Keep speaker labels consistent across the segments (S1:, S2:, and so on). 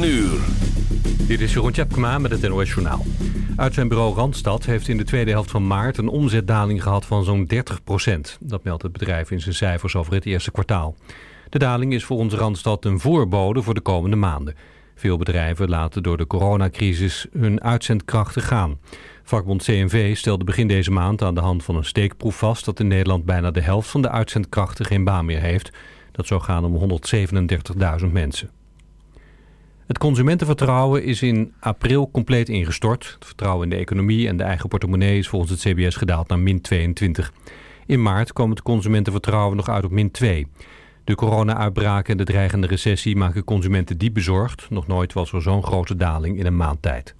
S1: 9 uur.
S2: Dit is Jeroen Tjepkema met het NOS Journaal. Uit zijn bureau Randstad heeft in de tweede helft van maart... een omzetdaling gehad van zo'n 30% Dat meldt het bedrijf in zijn cijfers over het eerste kwartaal. De daling is volgens Randstad een voorbode voor de komende maanden. Veel bedrijven laten door de coronacrisis hun uitzendkrachten gaan. Vakbond CNV stelde begin deze maand aan de hand van een steekproef vast... dat in Nederland bijna de helft van de uitzendkrachten geen baan meer heeft. Dat zou gaan om 137.000 mensen. Het consumentenvertrouwen is in april compleet ingestort. Het vertrouwen in de economie en de eigen portemonnee is volgens het CBS gedaald naar min 22. In maart kwam het consumentenvertrouwen nog uit op min 2. De corona-uitbraak en de dreigende recessie maken consumenten diep bezorgd. Nog nooit was er zo'n grote daling in een maand tijd.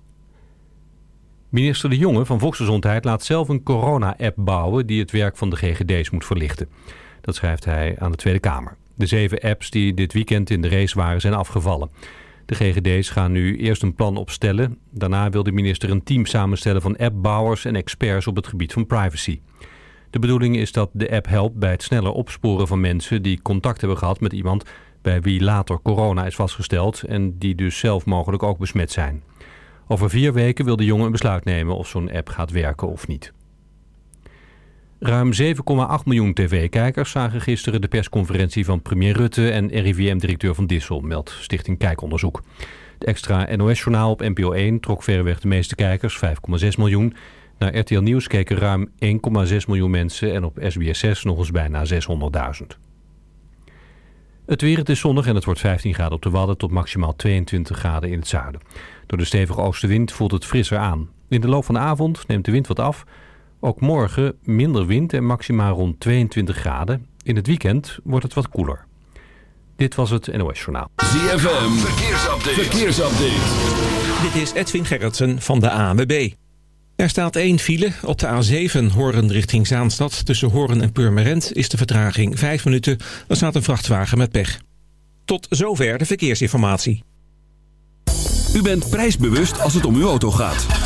S2: Minister De Jonge van Volksgezondheid laat zelf een corona-app bouwen... die het werk van de GGD's moet verlichten. Dat schrijft hij aan de Tweede Kamer. De zeven apps die dit weekend in de race waren zijn afgevallen. De GGD's gaan nu eerst een plan opstellen. Daarna wil de minister een team samenstellen van appbouwers en experts op het gebied van privacy. De bedoeling is dat de app helpt bij het sneller opsporen van mensen die contact hebben gehad met iemand bij wie later corona is vastgesteld en die dus zelf mogelijk ook besmet zijn. Over vier weken wil de jongen een besluit nemen of zo'n app gaat werken of niet. Ruim 7,8 miljoen tv-kijkers zagen gisteren de persconferentie van premier Rutte en RIVM-directeur Van Dissel, meldt Stichting Kijkonderzoek. Het extra NOS-journaal op NPO 1 trok verreweg de meeste kijkers, 5,6 miljoen. Naar RTL Nieuws keken ruim 1,6 miljoen mensen en op SBS 6 nog eens bijna 600.000. Het weer, het is zonnig en het wordt 15 graden op de Wadden tot maximaal 22 graden in het zuiden. Door de stevige oostenwind voelt het frisser aan. In de loop van de avond neemt de wind wat af ook morgen minder wind en maximaal rond 22 graden. In het weekend wordt het wat koeler. Dit was het NOS Journaal.
S1: ZFM, verkeersupdate. verkeersupdate.
S3: Dit is Edwin Gerritsen van de ANWB. Er staat één file. Op de A7 Horen richting Zaanstad. Tussen Horen en Purmerend is de vertraging 5 minuten. Er staat een vrachtwagen met pech. Tot zover de verkeersinformatie.
S1: U bent prijsbewust als het om uw auto gaat.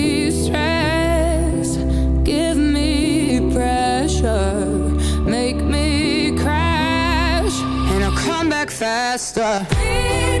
S4: faster.